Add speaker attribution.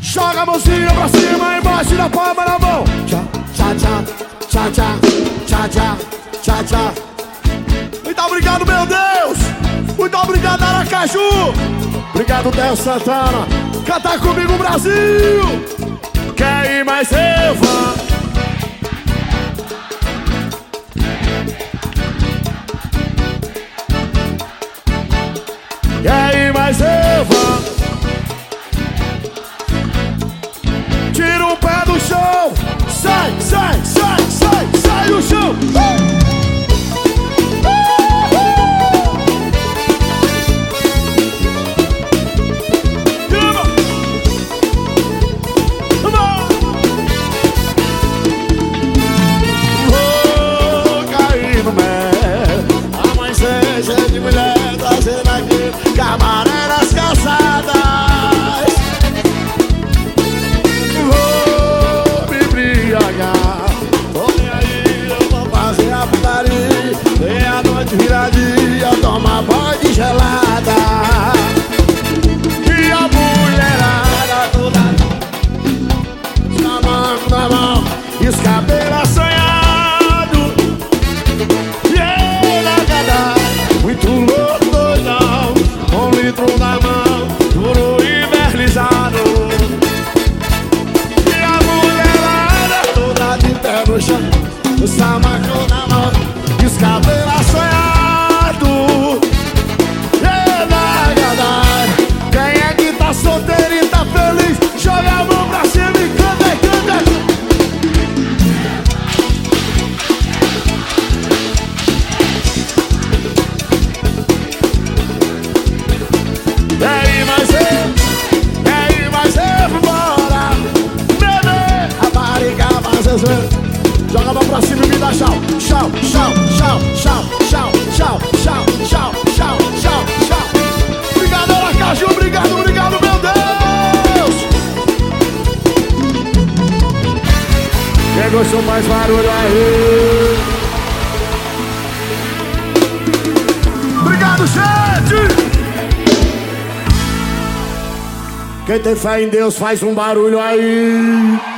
Speaker 1: Joga a mãozinha pra cima, embaixo da palma na mão. Tchá, tchá, tchá, tchá, tchá, tchá, tchá, tchá, tchá. Muito obrigado, meu Deus. Muito obrigado, Aracaju. Obrigado, Del Santana. Cantar comigo, Brasil. Quer ir mais eu vou. Litro na mão, duro e berlizado. E a mulherada toda de pé no chão, o samacão na mão, e e dá tchau Tchau, tchau, tchau, tchau, tchau, tchau, tchau, tchau, tchau, tchau, tchau Obrigado, Aracaju, obrigado, obrigado, meu Deus Quem gostou mais barulho aí Obrigado, gente! Quem tem fé em Deus faz um barulho aí.